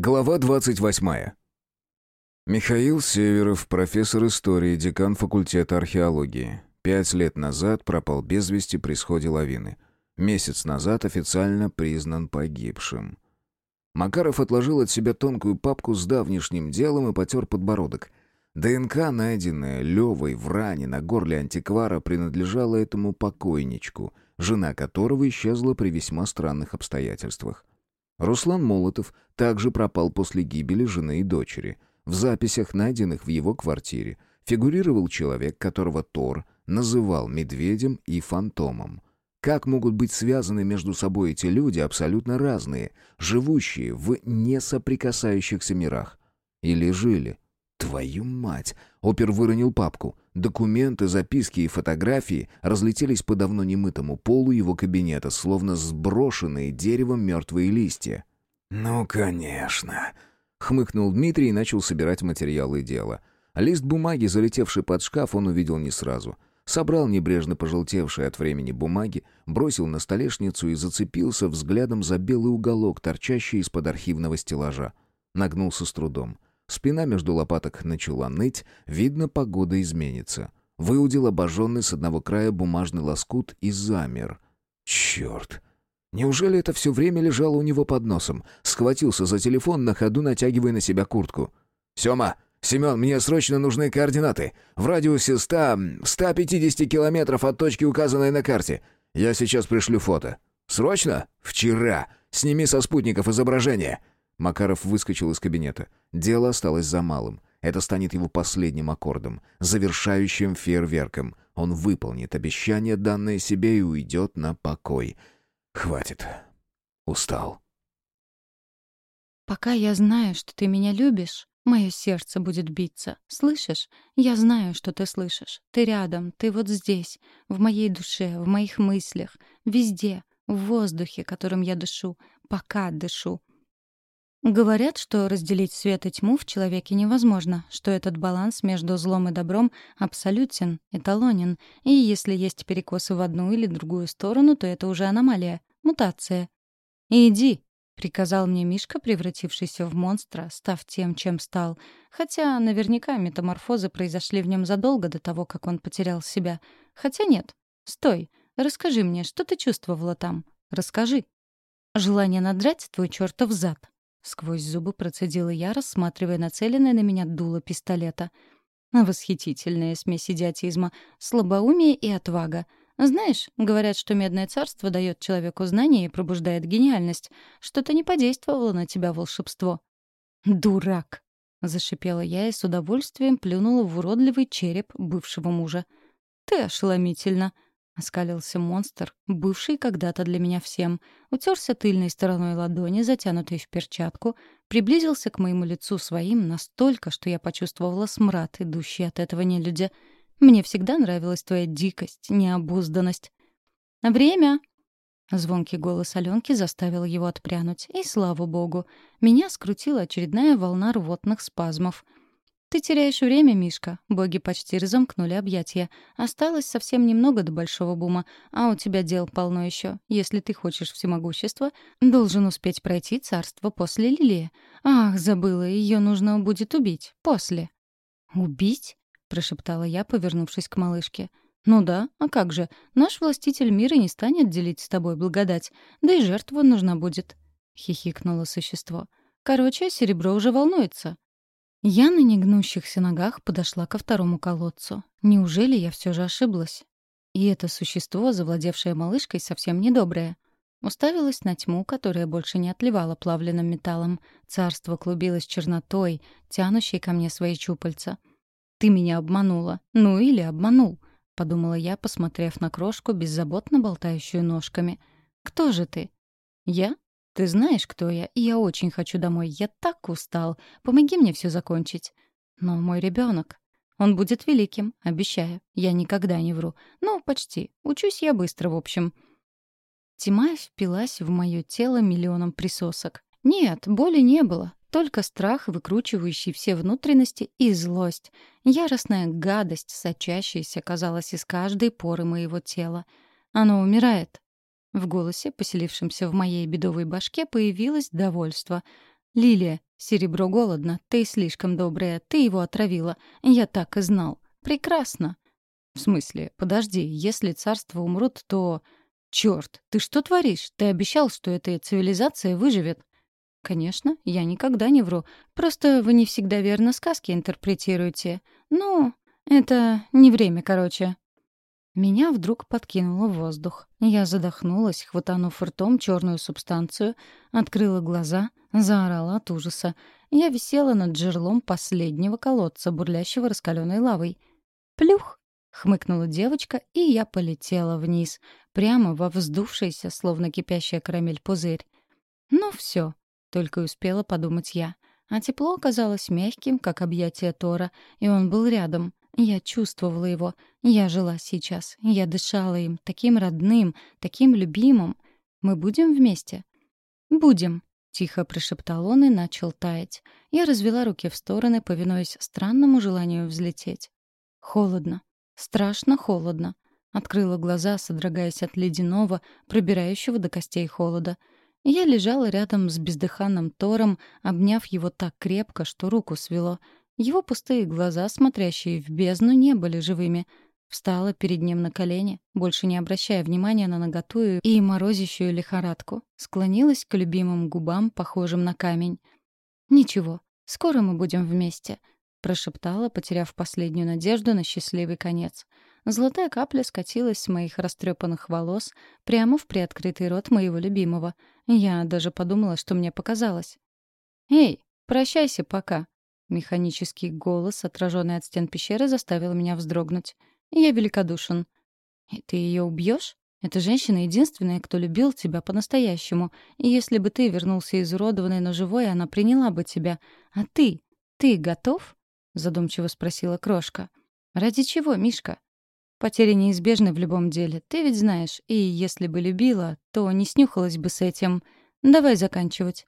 Глава 28. Михаил Северов, профессор истории, декан факультета археологии. Пять лет назад пропал без вести при сходе лавины. Месяц назад официально признан погибшим. Макаров отложил от себя тонкую папку с давнишним делом и потер подбородок. ДНК, найденная Левой в ране на горле антиквара, принадлежала этому покойничку, жена которого исчезла при весьма странных обстоятельствах. Руслан Молотов также пропал после гибели жены и дочери. В записях, найденных в его квартире, фигурировал человек, которого Тор называл медведем и фантомом. Как могут быть связаны между собой эти люди абсолютно разные, живущие в несоприкасающихся мирах? Или жили? Твою мать! Опер выронил папку. Документы, записки и фотографии разлетелись по давно немытому полу его кабинета, словно сброшенные деревом мертвые листья. «Ну, конечно!» — хмыкнул Дмитрий и начал собирать материалы дела. Лист бумаги, залетевший под шкаф, он увидел не сразу. Собрал небрежно пожелтевшие от времени бумаги, бросил на столешницу и зацепился взглядом за белый уголок, торчащий из-под архивного стеллажа. Нагнулся с трудом. Спина между лопаток начала ныть, видно, погода изменится. Выудил обожженный с одного края бумажный лоскут и замер. Черт! Неужели это все время лежало у него под носом? Схватился за телефон, на ходу натягивая на себя куртку. «Сема! Семен, мне срочно нужны координаты. В радиусе 100... 150 километров от точки, указанной на карте. Я сейчас пришлю фото. Срочно? Вчера. Сними со спутников изображение. Макаров выскочил из кабинета. Дело осталось за малым. Это станет его последним аккордом, завершающим фейерверком. Он выполнит обещание, данное себе, и уйдет на покой. Хватит. Устал. «Пока я знаю, что ты меня любишь, мое сердце будет биться. Слышишь? Я знаю, что ты слышишь. Ты рядом, ты вот здесь, в моей душе, в моих мыслях, везде, в воздухе, которым я дышу, пока дышу. Говорят, что разделить свет и тьму в человеке невозможно, что этот баланс между злом и добром абсолютен, эталонен, и если есть перекосы в одну или другую сторону, то это уже аномалия, мутация. «Иди», — приказал мне Мишка, превратившийся в монстра, став тем, чем стал, хотя наверняка метаморфозы произошли в нем задолго до того, как он потерял себя. Хотя нет. Стой, расскажи мне, что ты чувствовала там? Расскажи. Желание надрать твой чертов зад. Сквозь зубы процедила я, рассматривая нацеленное на меня дуло пистолета. Восхитительная смесь идиотизма, слабоумие и отвага. Знаешь, говорят, что Медное Царство дает человеку знания и пробуждает гениальность. Что-то не подействовало на тебя волшебство. «Дурак!» — зашипела я и с удовольствием плюнула в уродливый череп бывшего мужа. «Ты ошеломительно!» Оскалился монстр, бывший когда-то для меня всем, утерся тыльной стороной ладони, затянутой в перчатку, приблизился к моему лицу своим настолько, что я почувствовала смрад, идущий от этого нелюдя. Мне всегда нравилась твоя дикость, необузданность. «Время!» Звонкий голос Аленки заставил его отпрянуть, и слава богу, меня скрутила очередная волна рвотных спазмов — «Ты теряешь время, Мишка. Боги почти разомкнули объятия. Осталось совсем немного до большого бума, а у тебя дел полно еще. Если ты хочешь всемогущества, должен успеть пройти царство после Лилии. Ах, забыла, ее нужно будет убить. После». «Убить?» — прошептала я, повернувшись к малышке. «Ну да, а как же? Наш властитель мира не станет делить с тобой благодать. Да и жертва нужна будет», — хихикнуло существо. «Короче, серебро уже волнуется. Я на негнущихся ногах подошла ко второму колодцу. Неужели я все же ошиблась? И это существо, завладевшее малышкой, совсем недоброе. Уставилась на тьму, которая больше не отливала плавленным металлом. Царство клубилось чернотой, тянущей ко мне свои чупальца. «Ты меня обманула. Ну или обманул», — подумала я, посмотрев на крошку, беззаботно болтающую ножками. «Кто же ты?» «Я ты знаешь, кто я, и я очень хочу домой. Я так устал. Помоги мне все закончить. Но мой ребенок, он будет великим, обещаю. Я никогда не вру. Ну, почти. Учусь я быстро, в общем. Тьма впилась в мое тело миллионом присосок. Нет, боли не было. Только страх, выкручивающий все внутренности, и злость. Яростная гадость, сочащаяся, казалось, из каждой поры моего тела. Оно умирает, в голосе, поселившемся в моей бедовой башке, появилось довольство. «Лилия, Серебро голодно, ты слишком добрая, ты его отравила. Я так и знал. Прекрасно. В смысле, подожди, если царства умрут, то... Черт, ты что творишь? Ты обещал, что эта цивилизация выживет. Конечно, я никогда не вру. Просто вы не всегда верно сказки интерпретируете. Ну, это не время, короче. Меня вдруг подкинуло в воздух. Я задохнулась, хватанув ртом черную субстанцию, открыла глаза, заорала от ужаса. Я висела над жерлом последнего колодца, бурлящего раскаленной лавой. «Плюх!» — хмыкнула девочка, и я полетела вниз, прямо во вздувшийся, словно кипящая карамель, пузырь. «Ну все, только успела подумать я. А тепло оказалось мягким, как объятие Тора, и он был рядом. Я чувствовала его. Я жила сейчас. Я дышала им, таким родным, таким любимым. Мы будем вместе? Будем. Тихо прошептал он и начал таять. Я развела руки в стороны, повинуясь странному желанию взлететь. Холодно. Страшно холодно. Открыла глаза, содрогаясь от ледяного, пробирающего до костей холода. Я лежала рядом с бездыханным Тором, обняв его так крепко, что руку свело — его пустые глаза, смотрящие в бездну, не были живыми. Встала перед ним на колени, больше не обращая внимания на наготую и морозящую лихорадку. Склонилась к любимым губам, похожим на камень. «Ничего, скоро мы будем вместе», — прошептала, потеряв последнюю надежду на счастливый конец. Золотая капля скатилась с моих растрепанных волос прямо в приоткрытый рот моего любимого. Я даже подумала, что мне показалось. «Эй, прощайся пока», Механический голос, отраженный от стен пещеры, заставил меня вздрогнуть. Я великодушен. «И ты ее убьешь? Эта женщина единственная, кто любил тебя по-настоящему. И если бы ты вернулся изуродованный, но живой, она приняла бы тебя. А ты? Ты готов?» — задумчиво спросила Крошка. «Ради чего, Мишка?» «Потери неизбежны в любом деле, ты ведь знаешь. И если бы любила, то не снюхалась бы с этим. Давай заканчивать».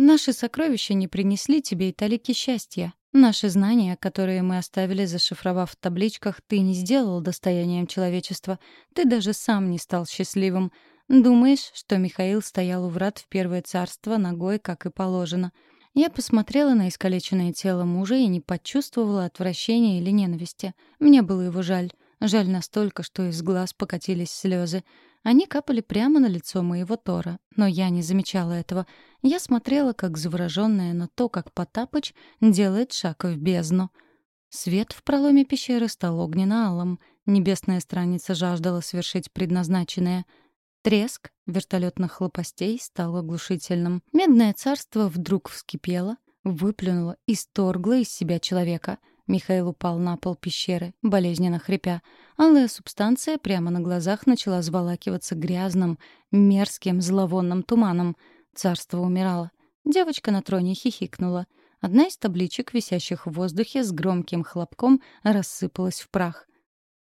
Наши сокровища не принесли тебе и талики счастья. Наши знания, которые мы оставили, зашифровав в табличках, ты не сделал достоянием человечества. Ты даже сам не стал счастливым. Думаешь, что Михаил стоял у врат в Первое Царство ногой, как и положено. Я посмотрела на искалеченное тело мужа и не почувствовала отвращения или ненависти. Мне было его жаль. Жаль настолько, что из глаз покатились слезы. Они капали прямо на лицо моего Тора, но я не замечала этого. Я смотрела, как заворожённая на то, как Потапыч делает шаг в бездну. Свет в проломе пещеры стал огненно-алым. Небесная страница жаждала свершить предназначенное. Треск вертолетных лопастей стал оглушительным. Медное царство вдруг вскипело, выплюнуло и сторгло из себя человека — Михаил упал на пол пещеры, болезненно хрипя. Алая субстанция прямо на глазах начала зволакиваться грязным, мерзким, зловонным туманом. Царство умирало. Девочка на троне хихикнула. Одна из табличек, висящих в воздухе, с громким хлопком рассыпалась в прах.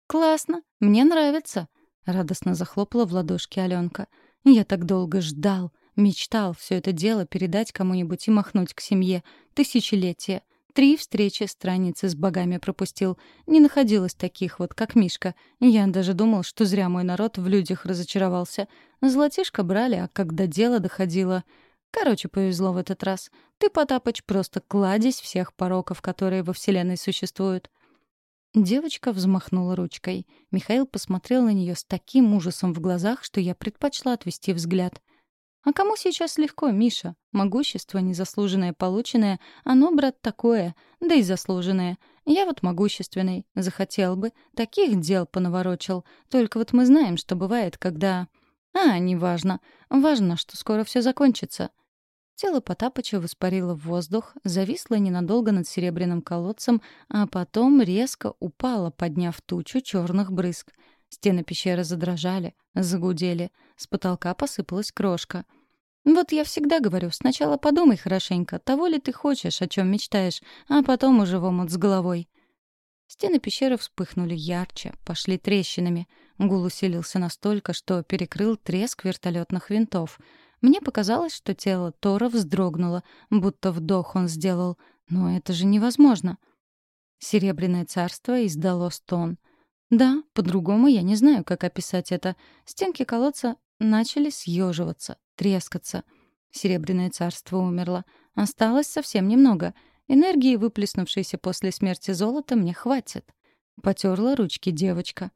«Классно! Мне нравится!» — радостно захлопала в ладошки Аленка. «Я так долго ждал, мечтал все это дело передать кому-нибудь и махнуть к семье. Тысячелетия. Три встречи страницы с богами пропустил. Не находилось таких вот, как Мишка. Я даже думал, что зря мой народ в людях разочаровался. Золотишко брали, а когда дело доходило... Короче, повезло в этот раз. Ты, Потапыч, просто кладезь всех пороков, которые во Вселенной существуют. Девочка взмахнула ручкой. Михаил посмотрел на нее с таким ужасом в глазах, что я предпочла отвести взгляд — а кому сейчас легко, Миша? Могущество, незаслуженное полученное, оно, брат, такое, да и заслуженное. Я вот могущественный, захотел бы, таких дел понаворочил. Только вот мы знаем, что бывает, когда... А, неважно. Важно, что скоро все закончится. Тело Потапыча воспарило в воздух, зависло ненадолго над серебряным колодцем, а потом резко упало, подняв тучу черных брызг. Стены пещеры задрожали, загудели. С потолка посыпалась крошка. «Вот я всегда говорю, сначала подумай хорошенько, того ли ты хочешь, о чем мечтаешь, а потом уже в омут с головой». Стены пещеры вспыхнули ярче, пошли трещинами. Гул усилился настолько, что перекрыл треск вертолетных винтов. Мне показалось, что тело Тора вздрогнуло, будто вдох он сделал. Но это же невозможно. Серебряное царство издало стон — да, по-другому я не знаю, как описать это. Стенки колодца начали съеживаться, трескаться. Серебряное царство умерло. Осталось совсем немного. Энергии, выплеснувшейся после смерти золота, мне хватит. Потерла ручки девочка.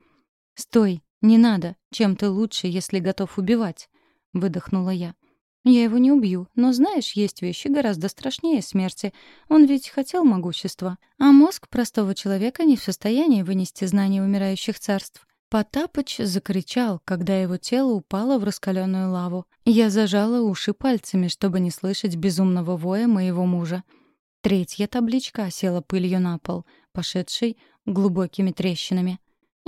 «Стой, не надо. Чем ты лучше, если готов убивать?» — выдохнула я. «Я его не убью, но, знаешь, есть вещи гораздо страшнее смерти. Он ведь хотел могущества. А мозг простого человека не в состоянии вынести знания умирающих царств. Потапыч закричал, когда его тело упало в раскаленную лаву. Я зажала уши пальцами, чтобы не слышать безумного воя моего мужа. Третья табличка села пылью на пол, пошедшей глубокими трещинами.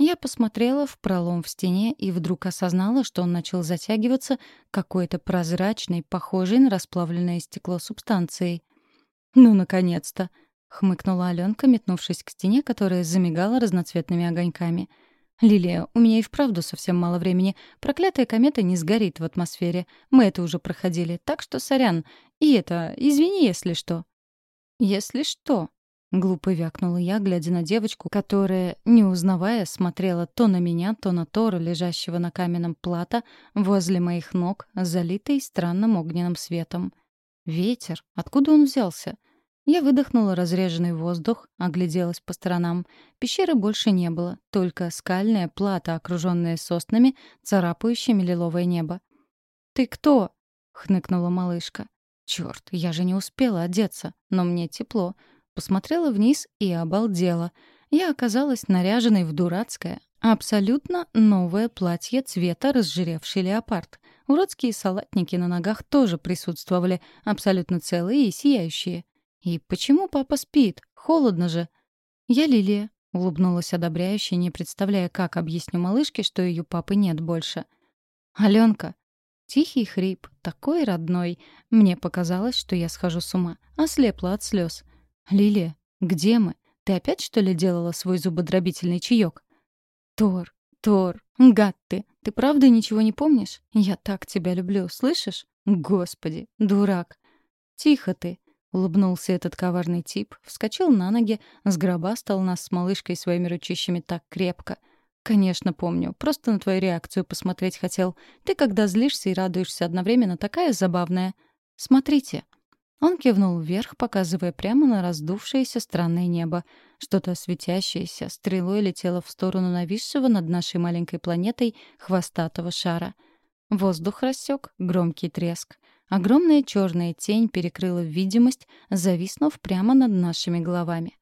Я посмотрела в пролом в стене и вдруг осознала, что он начал затягиваться какой-то прозрачной, похожей на расплавленное стекло субстанцией. «Ну, наконец-то!» — хмыкнула Аленка, метнувшись к стене, которая замигала разноцветными огоньками — «Лилия, у меня и вправду совсем мало времени. Проклятая комета не сгорит в атмосфере. Мы это уже проходили, так что сорян. И это, извини, если что». «Если что?» — глупо вякнула я, глядя на девочку, которая, не узнавая, смотрела то на меня, то на Тора, лежащего на каменном плато возле моих ног, залитый странным огненным светом. «Ветер? Откуда он взялся?» Я выдохнула разреженный воздух, огляделась по сторонам. Пещеры больше не было, только скальная плата, окруженная соснами, царапающими лиловое небо. «Ты кто?» — хныкнула малышка. «Чёрт, я же не успела одеться, но мне тепло». Посмотрела вниз и обалдела. Я оказалась наряженной в дурацкое, абсолютно новое платье цвета разжиревший леопард. Уродские салатники на ногах тоже присутствовали, абсолютно целые и сияющие. И почему папа спит? Холодно же. Я Лилия, улыбнулась одобряюще, не представляя, как объясню малышке, что ее папы нет больше. Аленка. Тихий хрип, такой родной. Мне показалось, что я схожу с ума, ослепла от слез. Лилия, где мы? Ты опять, что ли, делала свой зубодробительный чаек? Тор, Тор, гад ты, ты правда ничего не помнишь? Я так тебя люблю, слышишь? Господи, дурак. Тихо ты. Улыбнулся этот коварный тип, вскочил на ноги, сгробастал нас с малышкой своими ручищами так крепко. «Конечно, помню. Просто на твою реакцию посмотреть хотел. Ты, когда злишься и радуешься одновременно, такая забавная. Смотрите». Он кивнул вверх, показывая прямо на раздувшееся странное небо. Что-то светящееся стрелой летело в сторону нависшего над нашей маленькой планетой хвостатого шара. Воздух рассек громкий треск. Огромная черная тень перекрыла видимость, зависнув прямо над нашими головами.